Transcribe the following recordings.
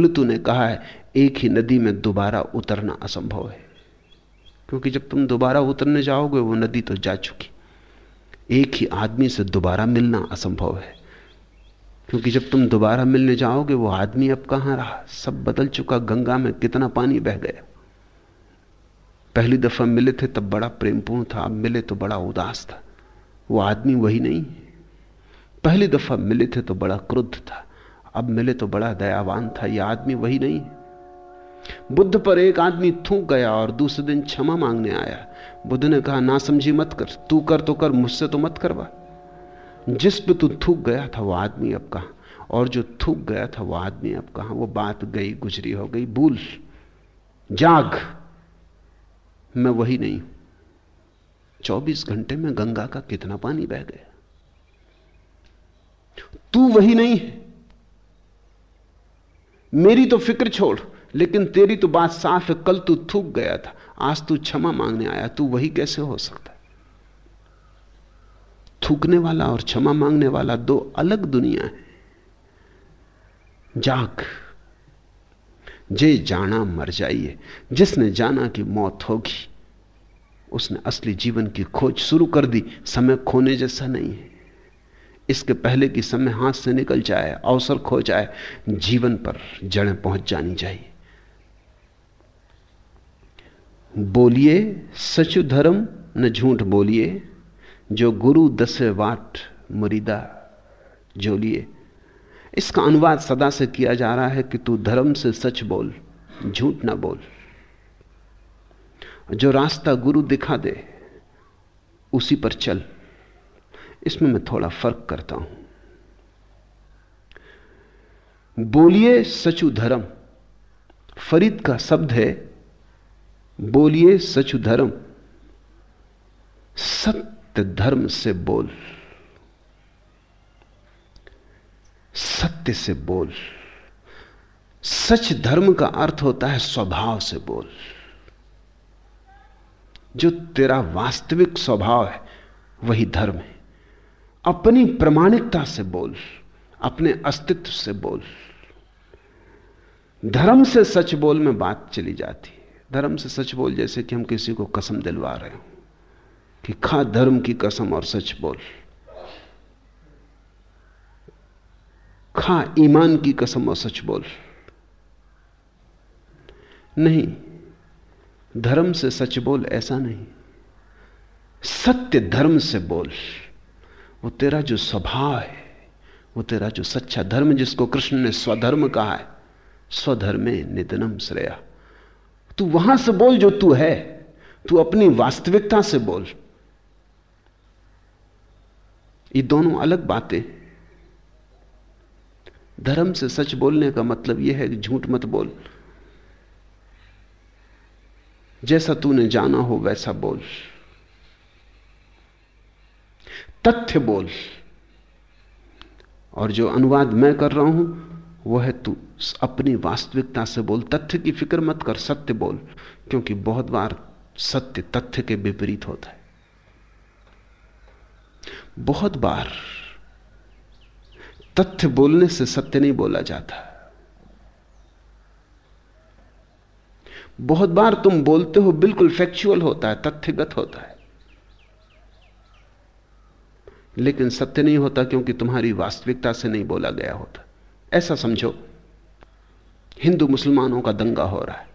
हेराक्लितु ने कहा है, एक ही नदी में दोबारा उतरना असंभव है। क्योंकि जब तुम दोबारा उतरने जाओगे, वो नदी तो जा चुकी। एक ही आदमी से दोबारा मिलना असंभव है। क्योंकि जब तुम दोबारा मिलने जाओगे, वो आदमी अब कहाँ रहा? सब बदल चुका, गंगा में कितना पानी बह गया। पहली दफ़ा मिले थे, तब बड़ा प्रेमपूर्ण था, अब मिले तो बड़ा उदास था। वो आदमी वही नहीं पहली दफ़ा मिले थे तो बड़ा क्रुद्ध था। अब मिले तो बड़ा दयावान था यह आदमी वही नहीं बुद्ध पर एक आदमी थूक गया और दूसरे दिन क्षमा मांगने आया। बुद्ध ने कहा, ना समझी मत कर, तू कर तो कर, मुझसे तो मत करवा। जिस पे तू थूक गया था, वो आदमी अब कहा? और जो थूक गया था, वो आदमी अब कहा? वो बात गई, गुजरी हो गई, भूल, जाग, मैं वही नहीं हूँ। चौबीस घंटे में गंगा का कितना पानी बह गया। तू वही नहीं है। मेरी तो फ़िक्र छोड़, लेकिन तेरी तो बात साफ़ है, कल तू थूक गया था, आज तू क्षमा मांगने आया, तू वही कैसे हो सकता है? थूकने वाला और क्षमा मांगने वाला दो अलग दुनिया है। जाग, जे जाना मर जाइए, जिसने जाना कि मौत होगी, उसने असली जीवन की खोज शुरू कर दी, समय खोने जैसा नहीं है। इसके पहले कि समय हाथ से निकल जाए, अवसर खो जाए, जीवन पर जड़ें पहुँच जानी चाहिए। बोलिए, सचु धर्म न झूठ बोलिए, जो गुरु दसे वाट मुरीदा जोलिए। इसका अनुवाद सदा से किया जा रहा है कि तू धर्म से सच बोल, झूठ ना बोल। जो रास्ता गुरु दिखा दे, उसी पर चल। इसमें मैं थोड़ा फ़र्क करता हूँ। बोलिए सचु धर्म। फरीद का शब्द है, बोलिए सचु धर्म। सत्य धर्म से बोल। सत्य से बोल। सच धर्म का अर्थ होता है स्वभाव से बोल। जो तेरा वास्तविक स्वभाव है, वही धर्म है। अपनी प्रमाणिकता से बोल, अपने अस्तित्व से बोल। धर्म से सच बोल में बात चली जाती। है धर्म से सच बोल जैसे कि हम किसी को कसम दिलवा रहे हो कि खा धर्म की कसम और सच बोल। खा ईमान की कसम और सच बोल। नहीं, धर्म से सच बोल ऐसा नहीं। सत्य धर्म से बोल। वो तेरा जो स्वभाव है, वो तेरा जो सच्चा धर्म जिसको कृष्ण ने स्वधर्म कहा है, स्वधर्मे निधनम श्रेया। तू वहाँ से बोल जो तू है, तू अपनी वास्तविकता से बोल। ये दोनों अलग बातें। धर्म से सच बोलने का मतलब यह है कि झूठ मत बोल। जैसा तूने जाना हो वैसा बोल। तथ्य बोल। और जो अनुवाद मैं कर रहा हूँ, वह है तू अपनी वास्तविकता से बोल। तथ्य की फ़िक्र मत कर, सत्य बोल, क्योंकि बहुत बार सत्य तथ्य के विपरीत होता है। बहुत बार तथ्य बोलने से सत्य नहीं बोला जाता। बहुत बार तुम बोलते हो, बिल्कुल फैक्चुअल होता है, तथ्यगत होता है। लेकिन सत्य नहीं होता क्योंकि तुम्हारी वास्तविकता से नहीं बोला गया होता। ऐसा समझो, हिंदू मुसलमानों का दंगा हो रहा है।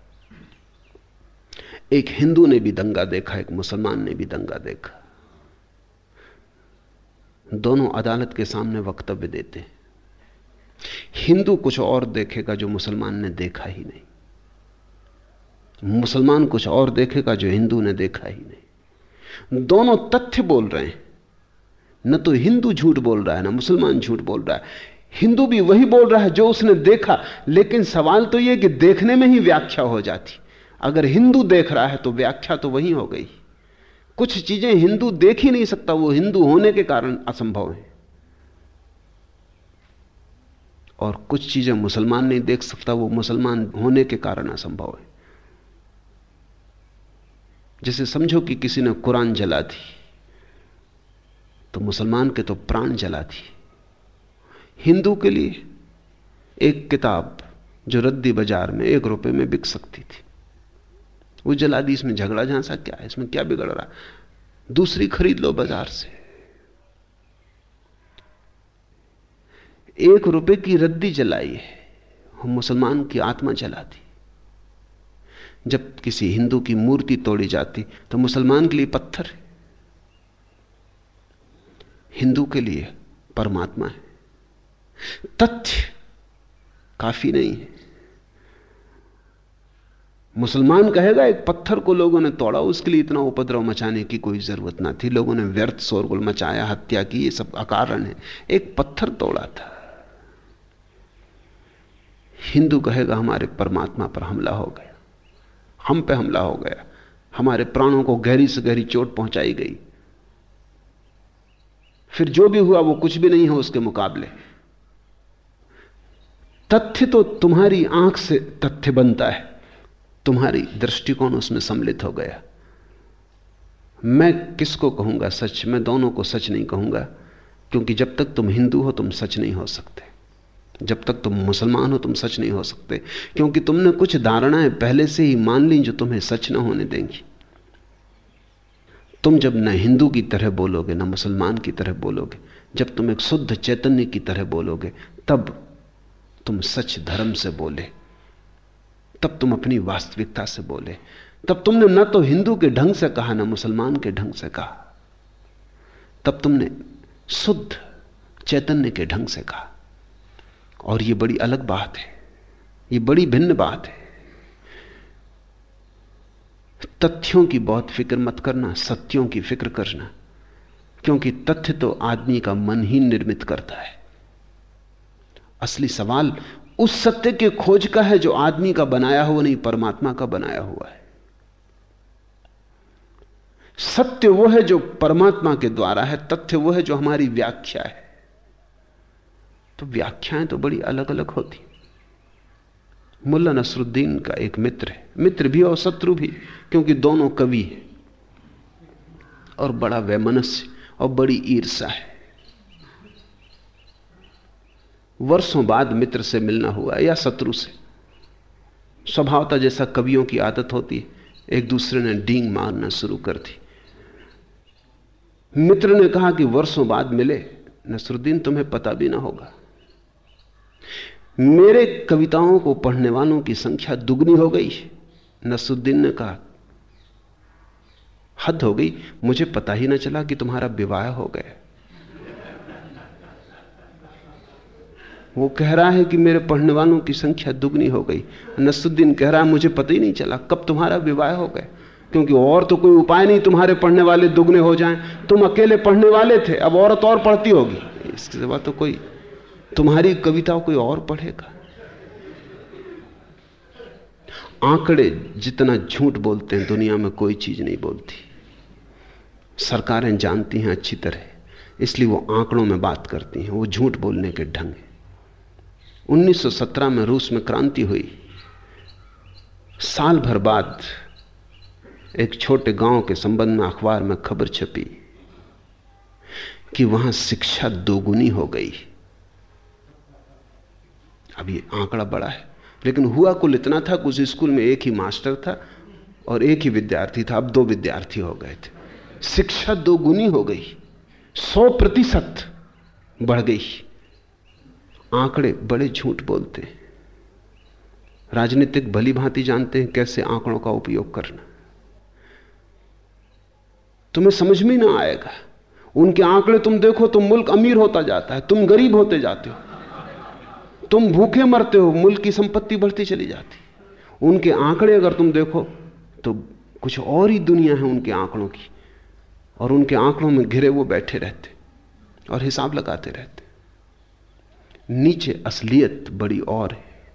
एक हिंदू ने भी दंगा देखा, एक मुसलमान ने भी दंगा देखा। दोनों अदालत के सामने वक्तव्य देते हैं। हिंदू कुछ और देखेगा जो मुसलमान ने देखा ही नहीं। मुसलमान कुछ और देखेगा जो हिंदू ने देखा ही नहीं। दोनों तथ्य बोल रहे हैं। न तो हिंदू झूठ बोल रहा है, ना मुसलमान झूठ बोल रहा है। हिंदू भी वही बोल रहा है जो उसने देखा, लेकिन सवाल तो यह कि देखने में ही व्याख्या हो जाती। अगर हिंदू देख रहा है तो व्याख्या तो वही हो गई। कुछ चीज़ें हिंदू देख ही नहीं सकता, वो हिंदू होने के कारण असंभव है। और कुछ चीज़ें मुसलमान नहीं देख सकता, वो मुसलमान होने के कारण असंभव है। जैसे समझो कि किसी ने कुरान जला दी। तो मुसलमान के तो प्राण जला दी हिंदू के लिए एक किताब जो रद्दी बाज़ार में एक रुपए में बिक सकती थी, वो जला दी। इसमें झगड़ा झांसा क्या है? इसमें क्या बिगड़ रहा दूसरी खरीद लो बाज़ार से। एक रुपए की रद्दी जलाई है, हम मुसलमान की आत्मा जलाती जब किसी हिंदू की मूर्ति तोड़ी जाती तो मुसलमान के लिए पत्थर है। हिंदू के लिए परमात्मा है। तथ्य काफ़ी नहीं है। मुसलमान कहेगा, एक पत्थर को लोगों ने तोड़ा, उसके लिए इतना उपद्रव मचाने की कोई ज़रूरत ना थी। लोगों ने व्यर्थ, शोरगुल मचाया, हत्या की, ये सब अकारण है। एक पत्थर तोड़ा था। हिंदू कहेगा, हमारे परमात्मा पर हमला हो गया। हम पे हमला हो गया। हमारे प्राणों को गहरी से गहरी चोट पहुंचाई गई। फिर जो भी हुआ वो कुछ भी नहीं है उसके मुकाबले। तथ्य तो तुम्हारी आँख से तथ्य बनता है। तुम्हारी दृष्टिकोण उसमें सम्मिलित हो गया। मैं किसको कहूँगा सच? मैं दोनों को सच नहीं कहूँगा, क्योंकि जब तक तुम हिंदू हो, तुम सच नहीं हो सकते। जब तक तुम मुसलमान हो, तुम सच नहीं हो सकते, क्योंकि तुमने कुछ धारणाएँ पहले से ही मान ली जो तुम्हें सच ना होने देंगी। तुम जब न हिंदू की तरह बोलोगे, न मुसलमान की तरह बोलोगे, जब तुम एक शुद्ध चैतन्य की तरह बोलोगे, तब तुम सच धर्म से बोले। तब तुम अपनी वास्तविकता से बोले। तब तुमने न तो हिंदू के ढंग से कहा, न मुसलमान के ढंग से कहा। तब तुमने शुद्ध चैतन्य के ढंग से कहा। और यह बड़ी अलग बात है। यह बड़ी भिन्न बात है। तथ्यों की बहुत फ़िक्र मत करना, सत्यों की फ़िक्र करना। क्योंकि तथ्य तो आदमी का मन ही निर्मित करता है। असली सवाल उस सत्य के खोज का है जो आदमी का बनाया हुआ नहीं, परमात्मा का बनाया हुआ है। सत्य वो है जो परमात्मा के द्वारा है, तथ्य वो है जो हमारी व्याख्या है। तो व्याख्याएँ तो बड़ी अलग अलग होती मुल्ला नसरुद्दीन का एक मित्र है। मित्र भी और शत्रु भी, क्योंकि दोनों कवि हैं और बड़ा वैमनस्य और बड़ी ईर्षा है। वर्षों बाद मित्र से मिलना हुआ या शत्रु से। स्वभावता जैसा कवियों की आदत होती है, एक दूसरे ने डींग मारना शुरू कर दी। मित्र ने कहा कि वर्षों बाद मिले, नसरुद्दीन, तुम्हें पता भी ना होगा। मेरे कविताओं को पढ़ने वालों की संख्या दुगनी हो गई। नसरुद्दीन ने कहा, हद हो गई। मुझे पता ही ना चला कि तुम्हारा विवाह हो गया वो कह रहा है कि मेरे पढ़ने वालों की संख्या दुगनी हो गई। नसुद्दीन कह रहा है, मुझे पता ही नहीं चला कब तुम्हारा विवाह हो गया। क्योंकि और तो कोई उपाय नहीं, तुम्हारे पढ़ने वाले दुगने हो जाएँ। तुम अकेले पढ़ने वाले थे, अब औरत और पढ़ती होगी। इसके सिवा तो कोई तुम्हारी कविता कोई और पढ़ेगा? आंकड़े जितना झूठ बोलते हैं, दुनिया में कोई चीज़ नहीं बोलती। सरकारें जानती हैं अच्छी तरह, इसलिए वो आंकड़ों में बात करती हैं, वो झूठ बोलने के ढंग है। 1917 में रूस में क्रांति हुई। साल भर बाद एक छोटे गाँव के संबंध में अखबार में खबर छपी कि वहाँ शिक्षा दोगुनी हो गई। ये आंकड़ा बड़ा है। लेकिन हुआ कुल इतना था, कुछ स्कूल में एक ही मास्टर था और एक ही विद्यार्थी था। अब दो विद्यार्थी हो गए थे। शिक्षा दो गुनी हो गई। सौ प्रतिशत बढ़ गई। आंकड़े बड़े झूठ बोलते हैं। राजनीतिक भली भांति जानते हैं कैसे आंकड़ों का उपयोग करना। तुम्हें समझ में ना आएगा। उनके आंकड़े तुम देखो तो मुल्क अमीर होता जाता है, तुम गरीब होते जाते हो। तुम भूखे मरते हो, मुल्क की संपत्ति बढ़ती चली जाती। उनके आंकड़े अगर तुम देखो तो कुछ और ही दुनिया है उनके आंकड़ों की। और उनके आंकड़ों में घिरे वो बैठे रहते और हिसाब लगाते रहते। नीचे असलियत बड़ी और है।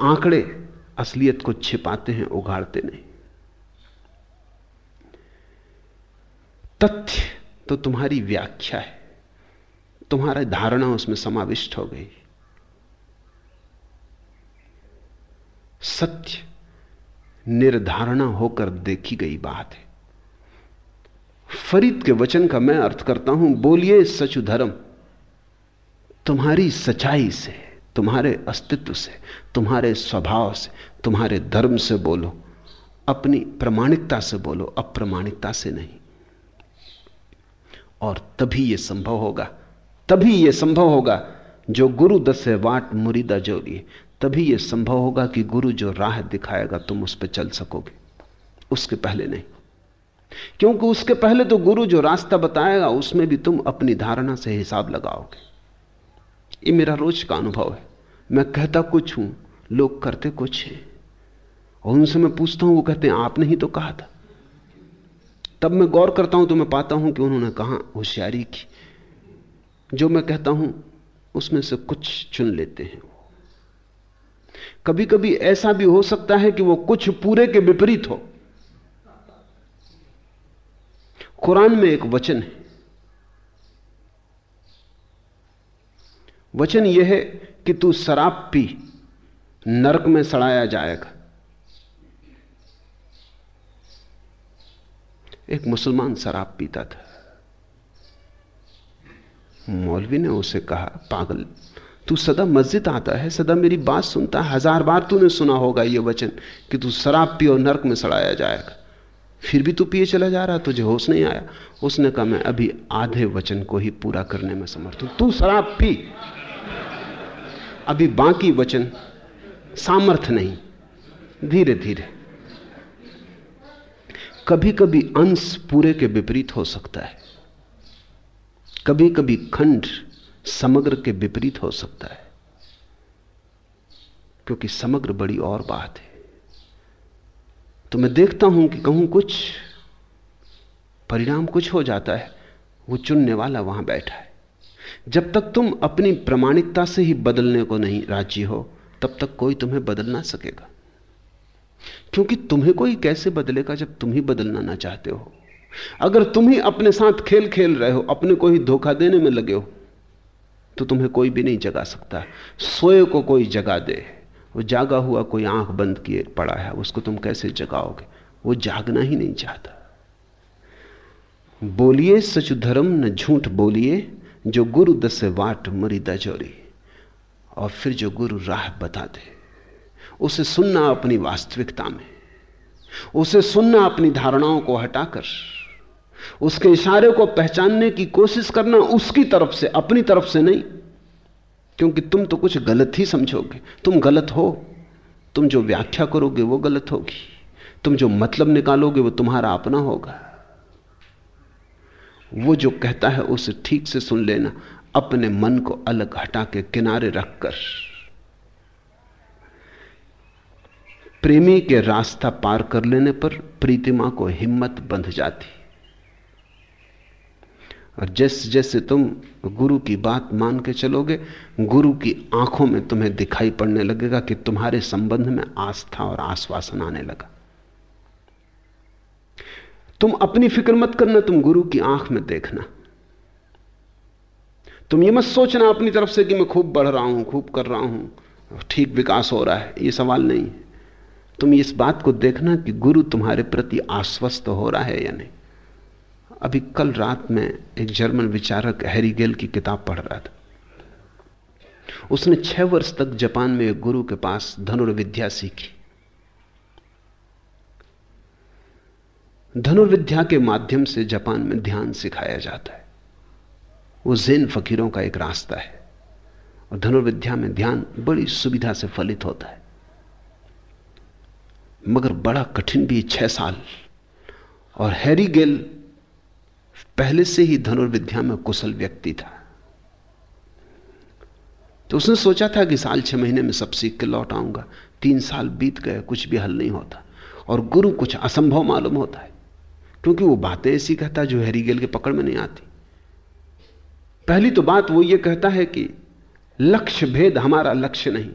आंकड़े असलियत को छिपाते हैं उगाड़ते नहीं। तथ्य तो तुम्हारी व्याख्या है। तुम्हारा धारणा उसमें समाविष्ट हो गई। सत्य निर्धारणा होकर देखी गई बात है। फरीद के वचन का मैं अर्थ करता हूँ, बोलिए सचु धर्म, तुम्हारी सच्चाई से, तुम्हारे अस्तित्व से, तुम्हारे स्वभाव से, तुम्हारे धर्म से बोलो, अपनी प्रमाणिकता से बोलो, अप्रमाणिकता से नहीं। और तभी यह संभव होगा, तभी यह संभव होगा, जो गुरु दसे वाट मुरीदा जोड़िए। तभी यह संभव होगा कि गुरु जो राह दिखाएगा, तुम उस पर चल सकोगे। उसके पहले नहीं। क्योंकि उसके पहले तो गुरु जो रास्ता बताएगा, उसमें भी तुम अपनी धारणा से हिसाब लगाओगे। ये मेरा रोज का अनुभव है। मैं कहता कुछ हूँ, लोग करते कुछ है। और उनसे मैं पूछता हूँ, वो कहते हैं, आपने ही तो कहा था। तब मैं गौर करता हूँ तो मैं पाता हूँ कि उन्होंने कहा होशियारी की। जो मैं कहता हूँ, उसमें से कुछ चुन लेते हैं कभी कभी ऐसा भी हो सकता है कि वो कुछ पूरे के विपरीत हो। कुरान में एक वचन है। वचन यह है कि तू शराब पी, नरक में सड़ाया जाएगा। एक मुसलमान शराब पीता था। मौलवी ने उसे कहा, पागल तू सदा मस्जिद आता है, सदा मेरी बात सुनता है। हज़ार बार तूने सुना होगा यह वचन कि तू शराब पियो नरक में सड़ाया जाएगा। फिर भी तू पिए चला जा रहा, तुझे होश नहीं आया। उसने कहा, मैं अभी आधे वचन को ही पूरा करने में समर्थ हूँ। तू शराब पी। अभी बाकी वचन सामर्थ नहीं। धीरे धीरे। कभी कभी अंश पूरे के विपरीत हो सकता है। कभी कभी खंड समग्र के विपरीत हो सकता है। क्योंकि समग्र बड़ी और बात है। तो मैं देखता हूँ कि कहूँ कुछ, परिणाम कुछ हो जाता है। वो चुनने वाला वहाँ बैठा है। जब तक तुम अपनी प्रमाणिकता से ही बदलने को नहीं राज़ी हो, तब तक कोई तुम्हें बदल ना सकेगा। क्योंकि तुम्हें कोई कैसे बदलेगा जब तुम ही बदलना ना चाहते हो? अगर तुम ही अपने साथ खेल खेल रहे हो, अपने को ही धोखा देने में लगे हो तो तुम्हें कोई भी नहीं जगा सकता। सोए को कोई जगा दे। वो जागा हुआ कोई आँख बंद किए पड़ा है, उसको तुम कैसे जगाओगे? वो जागना ही नहीं चाहता। बोलिए, सच धर्म न झूठ बोलिए, जो गुरु दस वाट मरी चोरी और फिर जो गुरु राह बता दे। उसे सुनना अपनी वास्तविकता में, उसे सुनना अपनी धारणाओं को हटाकर। उसके इशारे को पहचानने की कोशिश करना उसकी तरफ़ से, अपनी तरफ़ से नहीं। क्योंकि तुम तो कुछ गलत ही समझोगे। तुम गलत हो। तुम जो व्याख्या करोगे वो गलत होगी। तुम जो मतलब निकालोगे वो तुम्हारा अपना होगा। वो जो कहता है उसे ठीक से सुन लेना। अपने मन को अलग हटा के किनारे रखकर। प्रेमी के रास्ता पार कर लेने पर प्रीतिमा को हिम्मत बंध जाती। और जैसे जैसे तुम गुरु की बात मान के चलोगे, गुरु की आँखों में तुम्हें दिखाई पड़ने लगेगा कि तुम्हारे संबंध में आस्था और आश्वासन आने लगा। तुम अपनी फ़िक्र मत करना, तुम गुरु की आँख में देखना। तुम ये मत सोचना अपनी तरफ़ से कि मैं खूब बढ़ रहा हूँ, खूब कर रहा हूँ, ठीक विकास हो रहा है, ये सवाल नहीं। है तुम इस बात को देखना कि गुरु तुम्हारे प्रति आश्वस्त हो रहा है या नहीं। अभी कल रात में एक जर्मन विचारक हैरी गेल की किताब पढ़ रहा था। उसने छह वर्ष तक जापान में एक गुरु के पास धनुर्विद्या सीखी। धनुर्विद्या के माध्यम से जापान में ध्यान सिखाया जाता है। वो जैन फकीरों का एक रास्ता है और धनुर्विद्या में ध्यान बड़ी सुविधा से फलित होता है। मगर बड़ा कठिन भी छह साल और हैरी गेल पहले से ही धनुर्विद्या में कुशल व्यक्ति था। तो उसने सोचा था कि साल छह महीने में सब सीख के लौट आऊँगा। तीन साल बीत गए, कुछ भी हल नहीं होता। और गुरु कुछ असंभव मालूम होता है, क्योंकि वो बातें ऐसी कहता जो हैरीगेल के पकड़ में नहीं आती। पहली तो बात वो ये कहता है कि लक्ष्य भेद हमारा लक्ष्य नहीं।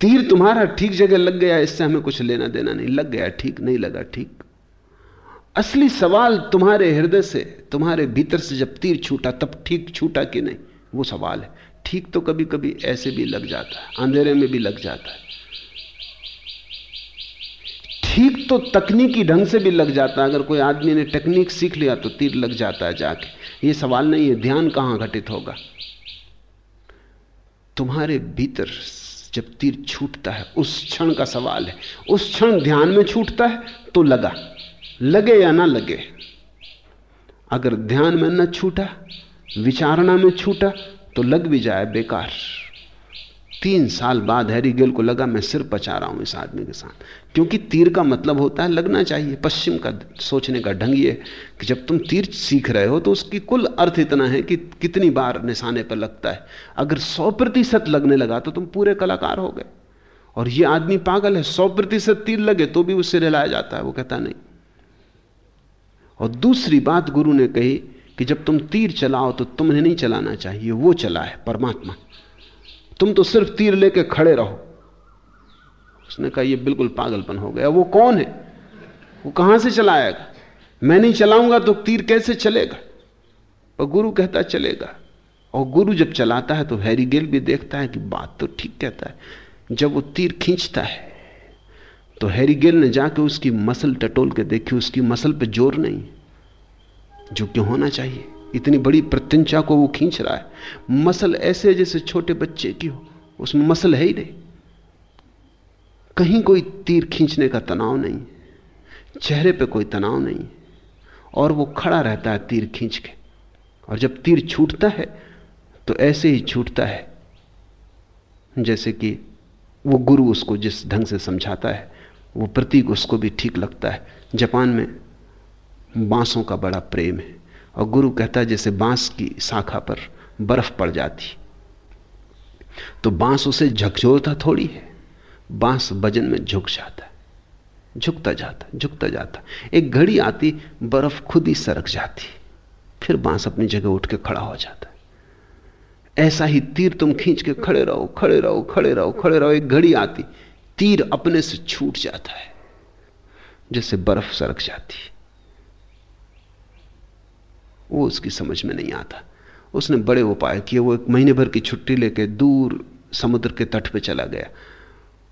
तीर तुम्हारा ठीक जगह लग गया, इससे हमें कुछ लेना देना नहीं। लग गया, ठीक, नहीं लगा, ठीक। असली सवाल तुम्हारे हृदय से, तुम्हारे भीतर से जब तीर छूटा, तब ठीक छूटा कि नहीं? वो सवाल है। ठीक तो कभी कभी ऐसे भी लग जाता है, अंधेरे में भी लग जाता है। ठीक तो तकनीकी ढंग से भी लग जाता है। अगर कोई आदमी ने टेक्निक सीख लिया तो तीर लग जाता है जाके। ये सवाल नहीं है, ध्यान कहाँ घटित होगा? तुम्हारे भीतर जब तीर छूटता है, उस क्षण का सवाल है। उस क्षण ध्यान में छूटता है तो लगा। लगे या ना लगे, अगर ध्यान में न छूटा, विचारणा में छूटा तो लग भी जाए बेकार। तीन साल बाद हैरी गिल को लगा मैं सिर पचा रहा हूँ इस आदमी के साथ, क्योंकि तीर का मतलब होता है लगना चाहिए, पश्चिम का सोचने का ढंग ये कि जब तुम तीर सीख रहे हो तो उसकी कुल अर्थ इतना है कि कितनी बार निशाने पर लगता है। अगर सौ प्रतिशत लगने लगा तो तुम पूरे कलाकार हो गए। और ये आदमी पागल है, सौ प्रतिशत तीर लगे तो भी उससे रिलाया जाता है, वो कहता नहीं और दूसरी बात गुरु ने कही कि जब तुम तीर चलाओ तो तुम्हें नहीं चलाना चाहिए, वो चला है, परमात्मा। तुम तो सिर्फ़ तीर लेके खड़े रहो। उसने कहा, ये बिल्कुल पागलपन हो गया। वो कौन है? वो कहाँ से चलाएगा? मैं नहीं चलाऊँगा तो तीर कैसे चलेगा? और गुरु कहता, चलेगा। और गुरु जब चलाता है तो हैरी गेल भी देखता है कि बात तो ठीक कहता है। जब वो तीर खींचता है तो हैरी गेल ने जाके उसकी मसल टटोल के देखी, उसकी मसल पे ज़ोर नहीं। जो क्यों होना चाहिए? इतनी बड़ी प्रत्यंचा को वो खींच रहा है। मसल ऐसे जैसे छोटे बच्चे की हो, उसमें मसल है ही नहीं। कहीं कोई तीर खींचने का तनाव नहीं, चेहरे पे कोई तनाव नहीं, और वो खड़ा रहता है तीर खींच के। और जब तीर छूटता है तो ऐसे ही छूटता है, जैसे कि वो गुरु उसको जिस ढंग से समझाता है। वो प्रतीक उसको भी ठीक लगता है। जापान में बांसों का बड़ा प्रेम है। और गुरु कहता है, जैसे बाँस की शाखा पर बर्फ़ पड़ जाती। तो बाँस उसे झकझोरता थोड़ी है। बाँस वज़न में झुक जाता है। झुकता जाता झुकता जाता। एक घड़ी आती, बर्फ़ खुद ही सरक जाती। फिर बाँस अपनी जगह उठ के खड़ा हो जाता है। ऐसा ही तीर तुम खींच के खड़े रहो खड़े रहो खड़े रहो खड़े रहो। एक घड़ी आती तीर अपने से छूट जाता है, जैसे बर्फ़ सरक जाती वो उसकी समझ में नहीं आता। उसने बड़े उपाय किए। वो एक महीने भर की छुट्टी लेके दूर समुद्र के तट पे चला गया।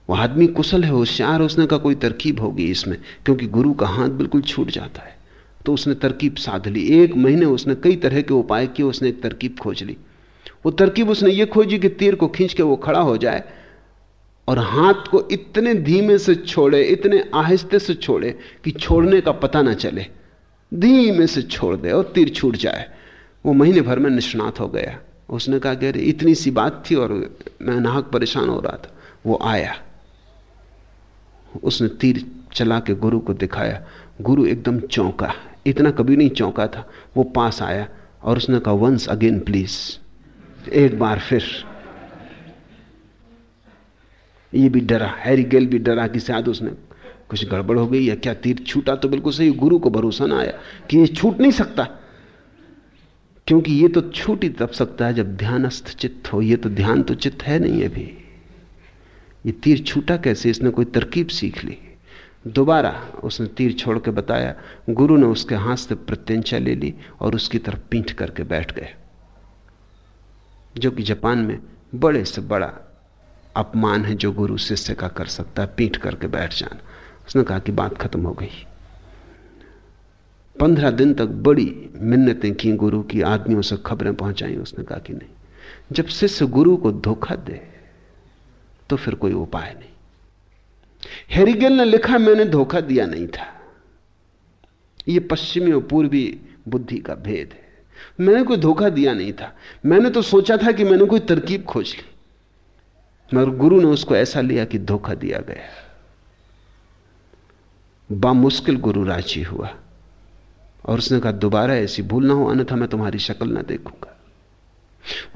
वो आदमी कुशल है, होशियार उसने का कोई तरकीब होगी इसमें, क्योंकि गुरु का हाथ बिल्कुल छूट जाता है। तो उसने तरकीब साध ली। एक महीने उसने कई तरह के उपाय किए। उसने एक तरकीब खोज ली। वो तरकीब उसने ये खोजी कि तीर को खींच के वो खड़ा हो जाए। और हाथ को इतने धीमे से छोड़े, इतने आहिस्ते से छोड़े कि छोड़ने का पता ना चले। धीमे से छोड़ दे और तीर छूट जाए। वो महीने भर में निष्णात हो गया। उसने कहा कि अरे, इतनी सी बात थी और मैं नाहक परेशान हो रहा था। वो आया। उसने तीर चला के गुरु को दिखाया। गुरु एकदम चौंका। इतना कभी नहीं चौंका था। वो पास आया और उसने कहा वंस अगेन प्लीज़ एक बार फिर ये भी डरा, हैरी गेल भी डरा कि शायद उसने कुछ गड़बड़ हो गई या क्या तीर छूटा तो बिल्कुल सही गुरु को भरोसा ना आया कि ये छूट नहीं सकता। क्योंकि ये तो छूट ही तब सकता है जब ध्यानस्थ चित्त हो। ये तो ध्यान तो चित्त है नहीं अभी। ये तीर छूटा कैसे? इसने कोई तरकीब सीख ली। दोबारा उसने तीर छोड़ के बताया। गुरु ने उसके हाथ से प्रत्यंचा ले ली और उसकी तरफ़ पीठ करके बैठ गए, जो कि जापान में बड़े से बड़ा अपमान है जो गुरु शिष्य का कर सकता है, पीठ करके बैठ जाना। उसने कहा कि बात खत्म हो गई। पंद्रह दिन तक बड़ी मिन्नतें की गुरु की, आदमियों से खबरें पहुंचाई, उसने कहा कि नहीं। जब शिष्य गुरु को धोखा दे तो फिर कोई उपाय नहीं। हेरिगेल ने लिखा, मैंने धोखा दिया नहीं था। यह पश्चिमी और पूर्वी बुद्धि का भेद है। मैंने कोई धोखा दिया नहीं था। मैंने तो सोचा था कि मैंने कोई तरकीब खोज ली। मगर गुरु ने उसको ऐसा लिया कि धोखा दिया गया। बामुश्किल गुरु राज़ी हुआ और उसने कहा, दोबारा ऐसी भूल ना हो, अन्यथा मैं तुम्हारी शक्ल ना देखूँगा।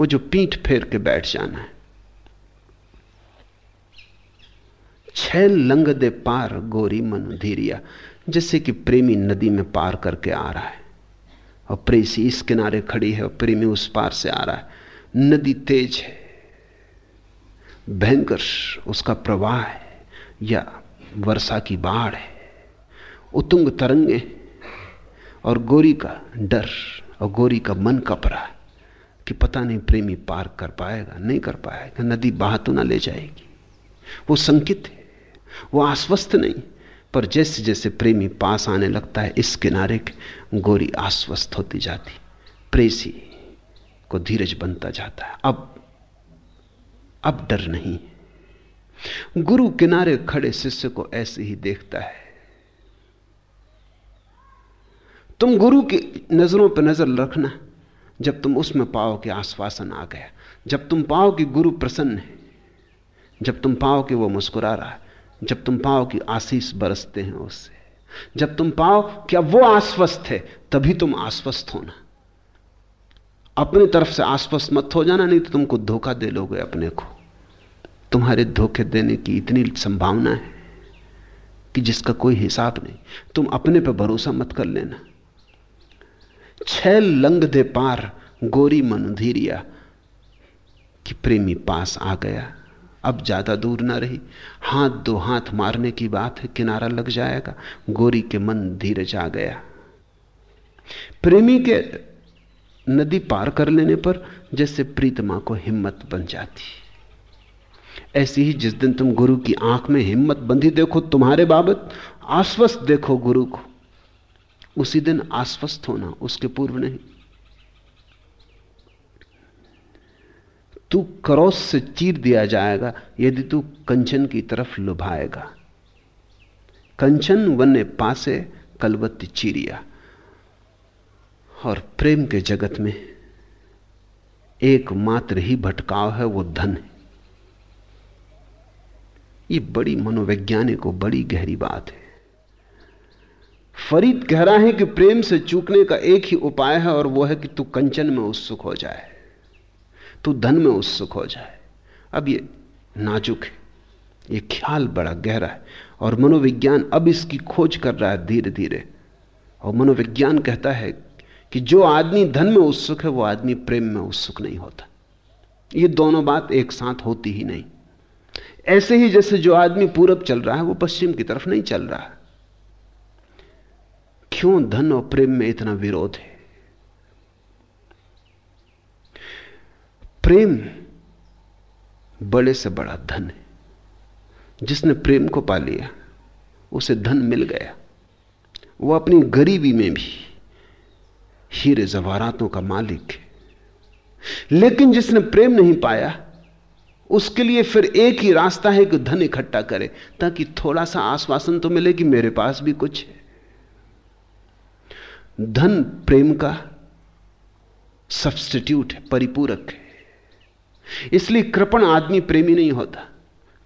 वो जो पीठ फेर के बैठ जाना है। छैल लंग दे पार गोरी मन धीरिया, जैसे कि प्रेमी नदी में पार करके आ रहा है। और प्रेसी इस किनारे खड़ी है और प्रेमी उस पार से आ रहा है। नदी तेज है। भयंकर उसका प्रवाह है, या वर्षा की बाढ़ है उतुंग तरंगे और गोरी का डर और गोरी का मन कपरा कि पता नहीं प्रेमी पार कर पाएगा, नहीं कर पाएगा, नदी बहा तो ना ले जाएगी। वो संकित है, वो आश्वस्त नहीं, पर जैसे जैसे प्रेमी पास आने लगता है, इस किनारे के गोरी आश्वस्त होती जाती, प्रेसी को धीरज बनता जाता है। अब अब डर नहीं। गुरु किनारे खड़े शिष्य को ऐसे ही देखता है। तुम गुरु की नज़रों पर नज़र रखना, जब तुम उसमें पाओ कि आश्वासन आ गया। जब तुम पाओ कि गुरु प्रसन्न है, जब तुम पाओ कि वो मुस्कुरा रहा है, जब तुम पाओ कि आशीष बरसते हैं उससे, जब तुम पाओ कि अब वो आश्वस्त है, तभी तुम आश्वस्त होना। अपनी तरफ़ से आश्वस्त मत हो जाना, नहीं तो तुमको धोखा दे लोगे अपने को। तुम्हारे धोखे देने की इतनी संभावना है कि जिसका कोई हिसाब नहीं। तुम अपने पर भरोसा मत कर लेना। छैल लंग दे पार गोरी मनुधीरिया कि प्रेमी पास आ गया। अब ज़्यादा दूर ना रही। हाथ दो हाथ मारने की बात है, किनारा लग जाएगा। गोरी के मन धीरज आ गया। प्रेमी के नदी पार कर लेने पर जैसे प्रीतमा को हिम्मत बन जाती। ऐसी ही जिस दिन तुम गुरु की आँख में हिम्मत बंधी देखो, तुम्हारे बाबत आश्वस्त देखो गुरु को। उसी दिन आश्वस्त होना उसके पूर्व नहीं। तू क्रॉस से चीर दिया जाएगा, यदि तू कंचन की तरफ़ लुभाएगा। कंचन वन्य पासे कलवत्ती चीरिया। और प्रेम के जगत में एकमात्र ही भटकाव है, वो धन है। ये बड़ी मनोवैज्ञानिक और बड़ी गहरी बात है। फरीद कह रहा है कि प्रेम से चूकने का एक ही उपाय है और वो है कि तू कंचन में उत्सुक हो जाए। तू धन में उत्सुक हो जाए। अब ये नाजुक है। ये ख्याल बड़ा गहरा है और मनोविज्ञान अब इसकी खोज कर रहा है धीरे धीरे और मनोविज्ञान कहता है कि जो आदमी धन में उत्सुक है, वो आदमी प्रेम में उत्सुक नहीं होता। ये दोनों बात एक साथ होती ही नहीं। ऐसे ही जैसे जो आदमी पूरब चल रहा है, वो पश्चिम की तरफ़ नहीं चल रहा। क्यों धन और प्रेम में इतना विरोध है? प्रेम बड़े से बड़ा धन है। जिसने प्रेम को पा लिया, उसे धन मिल गया। वो अपनी गरीबी में भी हीरे जवारातों का मालिक है। लेकिन जिसने प्रेम नहीं पाया उसके लिए फिर एक ही रास्ता है कि धन इकट्ठा करे, ताकि थोड़ा सा आश्वासन तो मिले कि मेरे पास भी कुछ है। धन प्रेम का सब्स्टिट्यूट है, परिपूरक है। इसलिए कृपण आदमी प्रेमी नहीं होता,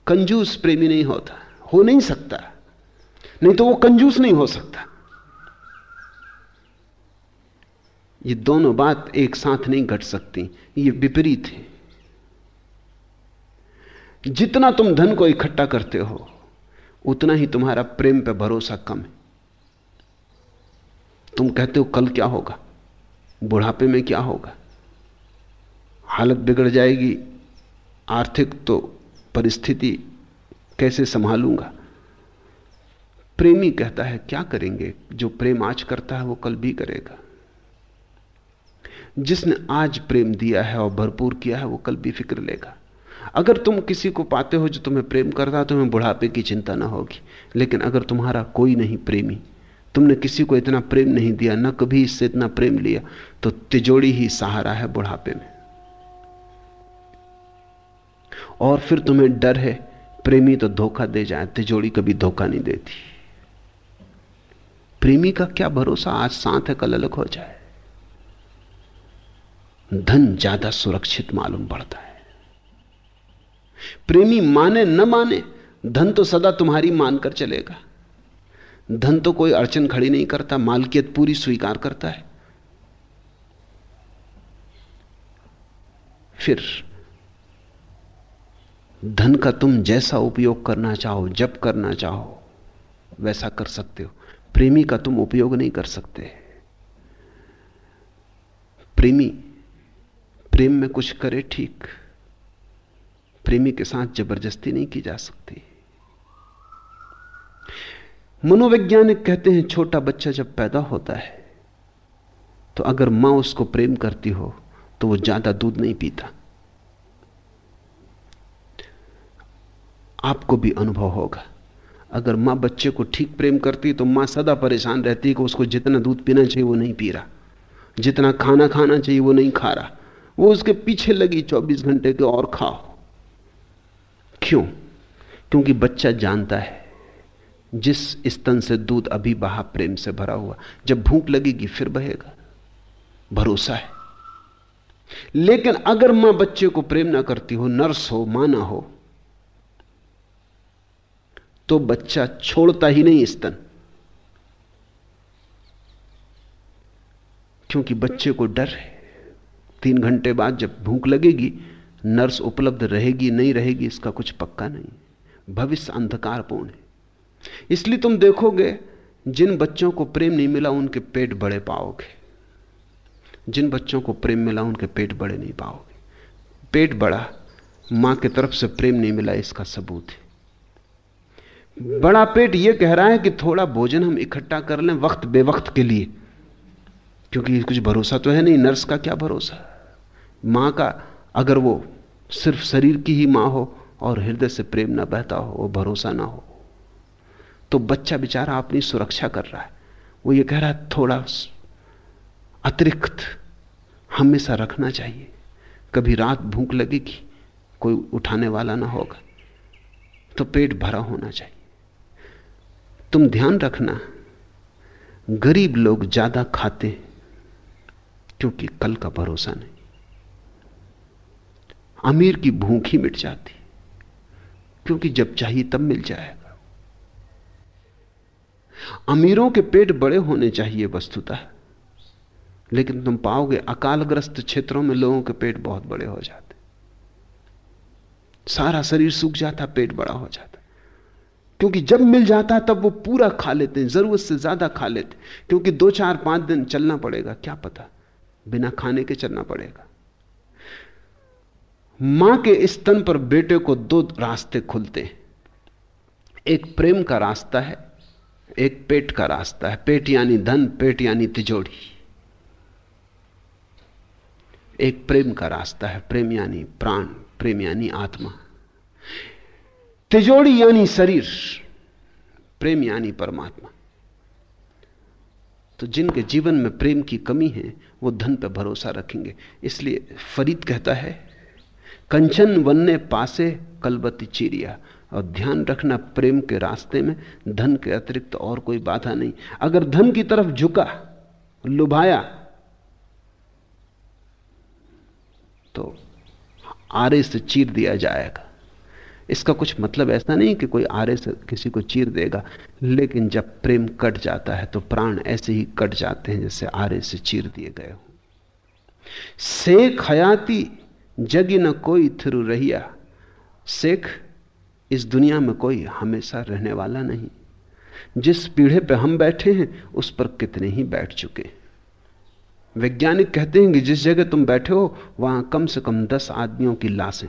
कंजूस प्रेमी नहीं होता, हो नहीं सकता। नहीं तो वो कंजूस नहीं हो सकता। ये दोनों बात एक साथ नहीं घट सकती, ये विपरीत है। जितना तुम धन को इकट्ठा करते हो, उतना ही तुम्हारा प्रेम पे भरोसा कम है। तुम कहते हो, कल क्या होगा? बुढ़ापे में क्या होगा? हालत बिगड़ जाएगी, आर्थिक तो परिस्थिति कैसे संभालूँगा? प्रेमी कहता है, क्या करेंगे? जो प्रेम आज करता है, वो कल भी करेगा। जिसने आज प्रेम दिया है और भरपूर किया है, वो कल भी फ़िक्र लेगा। अगर तुम किसी को पाते हो जो तुम्हें प्रेम करता तो तुम्हें बुढ़ापे की चिंता ना होगी। लेकिन अगर तुम्हारा कोई नहीं प्रेमी, तुमने किसी को इतना प्रेम नहीं दिया, न कभी इससे इतना प्रेम लिया तो तिजोड़ी ही सहारा है बुढ़ापे में। और फिर तुम्हें डर है, प्रेमी तो धोखा दे जाए तिजोड़ी कभी धोखा नहीं देती। प्रेमी का क्या भरोसा? आज साथ है, कल अलग हो जाए। धन ज़्यादा सुरक्षित मालूम पड़ता है। प्रेमी माने न माने, धन तो सदा तुम्हारी मानकर चलेगा। धन तो कोई अड़चन खड़ी नहीं करता, मालकियत पूरी स्वीकार करता है। फिर, धन का तुम जैसा उपयोग करना चाहो जब करना चाहो, वैसा कर सकते हो। प्रेमी का तुम उपयोग नहीं कर सकते। प्रेमी, प्रेम में कुछ करे ठीक। प्रेमी के साथ ज़बरदस्ती नहीं की जा सकती। मनोवैज्ञानिक कहते हैं, छोटा बच्चा जब पैदा होता है तो अगर माँ उसको प्रेम करती हो तो वो ज़्यादा दूध नहीं पीता। आपको भी अनुभव होगा। अगर माँ बच्चे को ठीक प्रेम करती तो माँ सदा परेशान रहती कि उसको जितना दूध पीना चाहिए, वो नहीं पी रहा। जितना खाना खाना चाहिए, वो नहीं खा रहा। वो उसके पीछे लगी 24 घंटे के और खाओ। क्यों? क्योंकि बच्चा जानता है, जिस स्तन से दूध अभी बहा प्रेम से भरा हुआ, जब भूख लगेगी फिर बहेगा। भरोसा है। लेकिन अगर माँ बच्चे को प्रेम ना करती हो, नर्स हो माँ ना हो तो बच्चा छोड़ता ही नहीं स्तन। क्योंकि बच्चे को डर है। तीन घंटे बाद जब भूख लगेगी नर्स उपलब्ध रहेगी, नहीं रहेगी, इसका कुछ पक्का नहीं भविष्य अंधकारपूर्ण है। इसलिए तुम देखोगे, जिन बच्चों को प्रेम नहीं मिला, उनके पेट बड़े पाओगे। जिन बच्चों को प्रेम मिला, उनके पेट बड़े नहीं पाओगे। पेट बड़ा, माँ की तरफ़ से प्रेम नहीं मिला, इसका सबूत है। बड़ा पेट यह कह रहा है कि थोड़ा भोजन हम इकट्ठा कर लें वक्त बेवक्त के लिए, क्योंकि कुछ भरोसा तो है नहीं, नर्स का क्या भरोसा? माँ का अगर वो सिर्फ़ शरीर की ही माँ हो और हृदय से प्रेम ना बहता हो, वो भरोसा ना हो तो बच्चा बेचारा अपनी सुरक्षा कर रहा है। वो ये कह रहा है, थोड़ा अतिरिक्त हमेशा रखना चाहिए। कभी रात भूख लगेगी, कोई उठाने वाला ना होगा तो पेट भरा होना चाहिए। तुम ध्यान रखना, गरीब लोग ज़्यादा खाते क्योंकि कल का भरोसा नहीं। अमीर की भूख ही मिट जाती, क्योंकि जब चाहिए तब मिल जाएगा। अमीरों के पेट बड़े होने चाहिए वस्तुतः, लेकिन तुम पाओगे अकालग्रस्त क्षेत्रों में लोगों के पेट बहुत बड़े हो जाते। सारा शरीर सूख जाता, पेट बड़ा हो जाता। क्योंकि जब मिल जाता, तब वो पूरा खा लेते हैं, ज़रूरत से ज़्यादा खा लेते क्योंकि दो चार पाँच दिन चलना पड़ेगा, क्या पता? बिना खाने के चलना पड़ेगा। माँ के स्तन पर बेटे को दो रास्ते खुलते हैं। एक प्रेम का रास्ता है, एक पेट का रास्ता है। पेट यानी धन, पेट यानी तिजोड़ी एक प्रेम का रास्ता है, प्रेम यानी प्राण, प्रेम यानी आत्मा। तिजोड़ी यानी शरीर, प्रेम यानी परमात्मा। तो जिनके जीवन में प्रेम की कमी है, वो धन पर भरोसा रखेंगे। इसलिए फरीद कहता है कंचन वन्ने पासे कलबती चिड़िया और ध्यान रखना प्रेम के रास्ते में, धन के अतिरिक्त तो और कोई बाधा नहीं। अगर धन की तरफ़ झुका, लुभाया तो आरे से चीर दिया जाएगा। इसका कुछ मतलब ऐसा नहीं कि कोई आरे से किसी को चीर देगा, लेकिन जब प्रेम कट जाता है तो प्राण ऐसे ही कट जाते हैं जैसे आरे से चीर दिए गए हो। शेख हयाती जगी न कोई थिरु रहिया। शेख इस दुनिया में कोई हमेशा रहने वाला नहीं। जिस पीढ़े पे हम बैठे हैं, उस पर कितने ही बैठ चुके वैज्ञानिक कहते हैं कि जिस जगह तुम बैठे हो, वहाँ कम से कम दस आदमियों की लाशें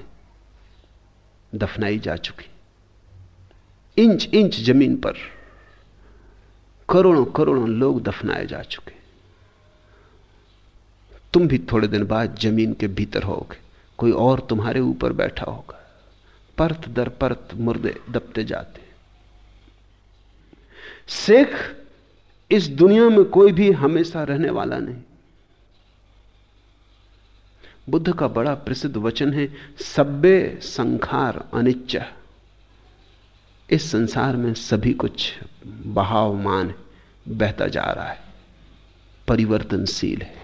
दफनाई जा चुकी। इंच इंच ज़मीन पर करोड़ों करोड़ों लोग दफनाए जा चुके। तुम भी थोड़े दिन बाद ज़मीन के भीतर होगे। कोई और तुम्हारे ऊपर बैठा होगा। परत दर परत मुर्दे दबते जाते शेख इस दुनिया में कोई भी हमेशा रहने वाला नहीं। बुद्ध का बड़ा प्रसिद्ध वचन है, सब्बे संखार अनिच्चा। इस संसार में सभी कुछ बहावमान बहता जा रहा है, परिवर्तनशील है।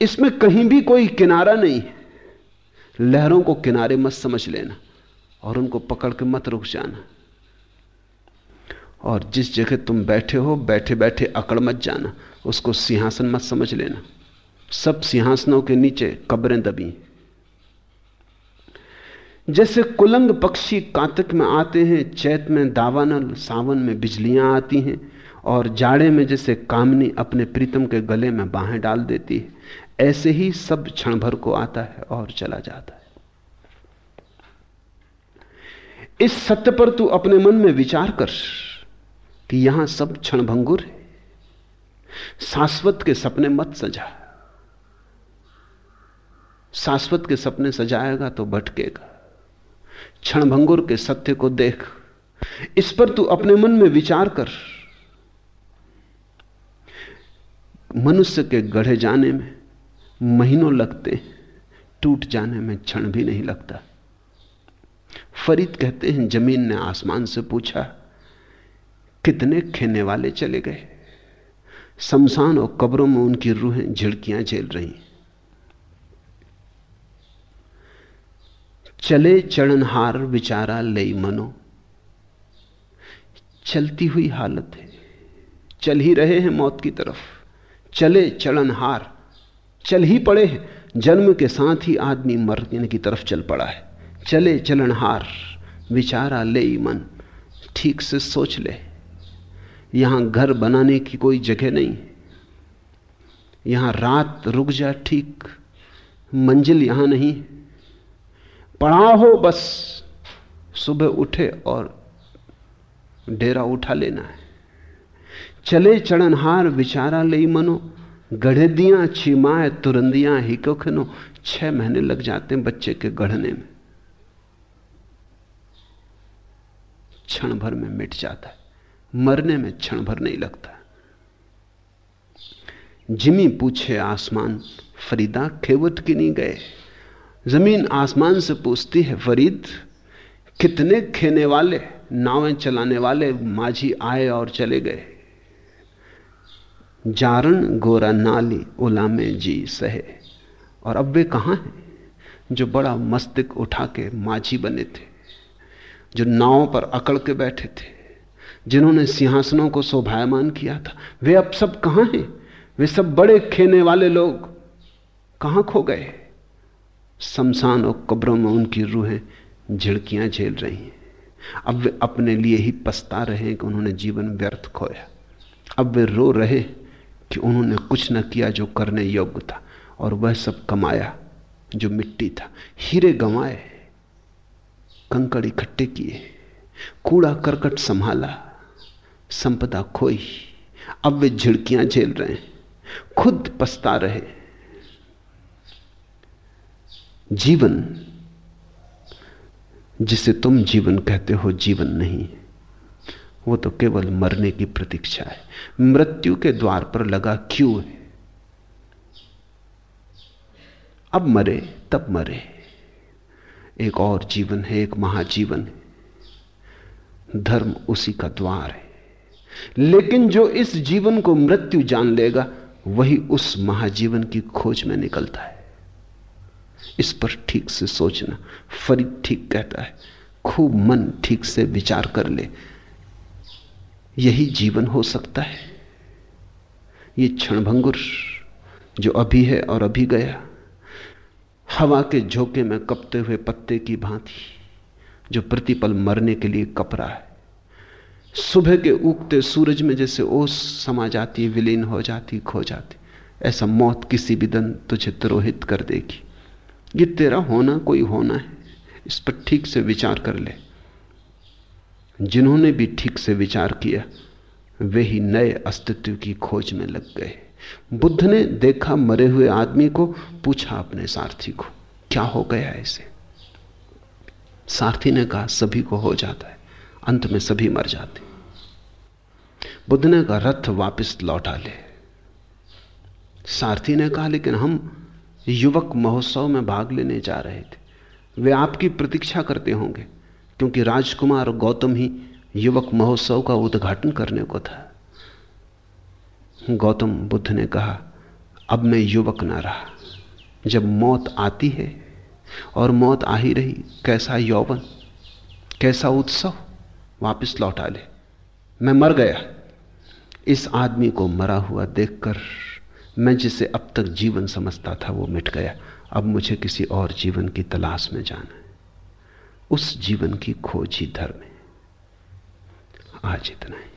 इसमें कहीं भी कोई किनारा नहीं लहरों को किनारे मत समझ लेना और उनको पकड़ के मत रुक जाना। और जिस जगह तुम बैठे हो, बैठे बैठे अकड़ मत जाना। उसको सिंहासन मत समझ लेना। सब सिंहासनों के नीचे कब्रें दबी। जैसे कुलंग पक्षी कातक में आते हैं, चैत में दावानल, सावन में बिजलियाँ आती हैं, और जाड़े में जैसे कामनी अपने प्रीतम के गले में बाहें डाल देती है। ऐसे ही सब क्षण भर को आता है और चला जाता है। इस सत्य पर तू अपने मन में विचार कर कि यहाँ सब क्षण भंगुर है। शाश्वत के सपने मत सजा। शाश्वत के सपने सजाएगा तो भटकेगा। क्षण भंगुर के सत्य को देख। इस पर तू अपने मन में विचार कर। मनुष्य के गढ़े जाने में महीनों लगते टूट जाने में क्षण भी नहीं लगता। फरीद कहते हैं, ज़मीन ने आसमान से पूछा, कितने खेने वाले चले गए? शमशान और कब्रों में उनकी रूहें झिड़कियाँ झेल रही। चले चरणहार विचारा ले मनो। चलती हुई हालत है। चल ही रहे हैं मौत की तरफ़। चले चरणहार चल ही पड़े हैं। जन्म के साथ ही आदमी मरने की तरफ़ चल पड़ा है। चले चलनहार, विचारा ले मन, ठीक से सोच ले। यहाँ घर बनाने की कोई जगह नहीं। यहाँ रात रुक जा ठीक, मंजिल यहाँ नहीं। पड़ा हो बस, सुबह उठे और डेरा उठा लेना है। चले चढ़नहार विचारा ले मनो। गढ़े दिया छिमाए, तुरंदियाँ ही को खनो छह महीने लग जाते हैं बच्चे के गढ़ने में। क्षण भर में मिट जाता है। मरने में क्षण भर नहीं लगता। जिमी पूछे आसमान, फरीदा खेवट की नहीं गए? ज़मीन आसमान से पूछती है, फरीद, कितने खेने वाले, नावें चलाने वाले माझी आए और चले गए? जारण गोरा नाली ओला में जी सहे। और अब वे कहाँ हैं? जो बड़ा मस्तिक उठा के माझी बने थे, जो नावों पर अकड़ के बैठे थे, जिन्होंने सिंहासनों को शोभायमान किया था। वे अब सब कहाँ हैं? वे सब बड़े खेने वाले लोग कहाँ खो गए? शमशान और कब्रों में उनकी रूहें झिड़कियाँ झेल रही हैं। अब वे अपने लिए ही पछता रहे हैं कि उन्होंने जीवन व्यर्थ खोया। अब वे रो रहे कि उन्होंने कुछ न किया जो करने योग्य था, और वह सब कमाया जो मिट्टी था। हीरे गंवाए, कंकड़ इकट्ठे किए, कूड़ा करकट संभाला, संपदा खोई, अब वे झिड़कियाँ झेल रहे हैं, खुद पछता रहे जीवन, जिसे तुम जीवन कहते हो, जीवन नहीं वो तो केवल मरने की प्रतीक्षा है। मृत्यु के द्वार पर लगा क्यों है? अब मरे, तब मरे। एक और जीवन है, एक महाजीवन है। धर्म उसी का द्वार है। लेकिन जो इस जीवन को मृत्यु जान लेगा, वही उस महाजीवन की खोज में निकलता है। इस पर ठीक से सोचना, फरीद ठीक कहता है, खूब मन ठीक से विचार कर ले। यही जीवन हो सकता है। ये क्षणभंगुर जो अभी है और अभी गया, हवा के झोंके में कपते हुए पत्ते की भांति, जो प्रतिपल मरने के लिए कप रहा है। सुबह के उगते सूरज में जैसे ओस समा जाती, विलीन हो जाती, खो जाती, ऐसा मौत किसी भी दिन तुझे द्रोहित कर देगी। ये तेरा होना कोई होना है, इस पर ठीक से विचार कर ले। जिन्होंने भी ठीक से विचार किया, वे ही नए अस्तित्व की खोज में लग गए। बुद्ध ने देखा मरे हुए आदमी को, पूछा अपने सारथी को, क्या हो गया इसे? सारथी ने कहा, सभी को हो जाता है, अंत में सभी मर जाते बुद्ध ने कहा, रथ वापस लौटा ले। सारथी ने कहा, लेकिन हम युवक महोत्सव में भाग लेने जा रहे थे। वे आपकी प्रतीक्षा करते होंगे। क्योंकि राजकुमार गौतम ही युवक महोत्सव का उद्घाटन करने को था। गौतम बुद्ध ने कहा, अब मैं युवक ना रहा। जब मौत आती है और मौत आ ही रही, कैसा यौवन, कैसा उत्सव, वापस लौटा ले मैं मर गया। इस आदमी को मरा हुआ देखकर मैं जिसे अब तक जीवन समझता था, वो मिट गया। अब मुझे किसी और जीवन की तलाश में जाना उस जीवन की खोज ही धर्म है। आज इतना ही।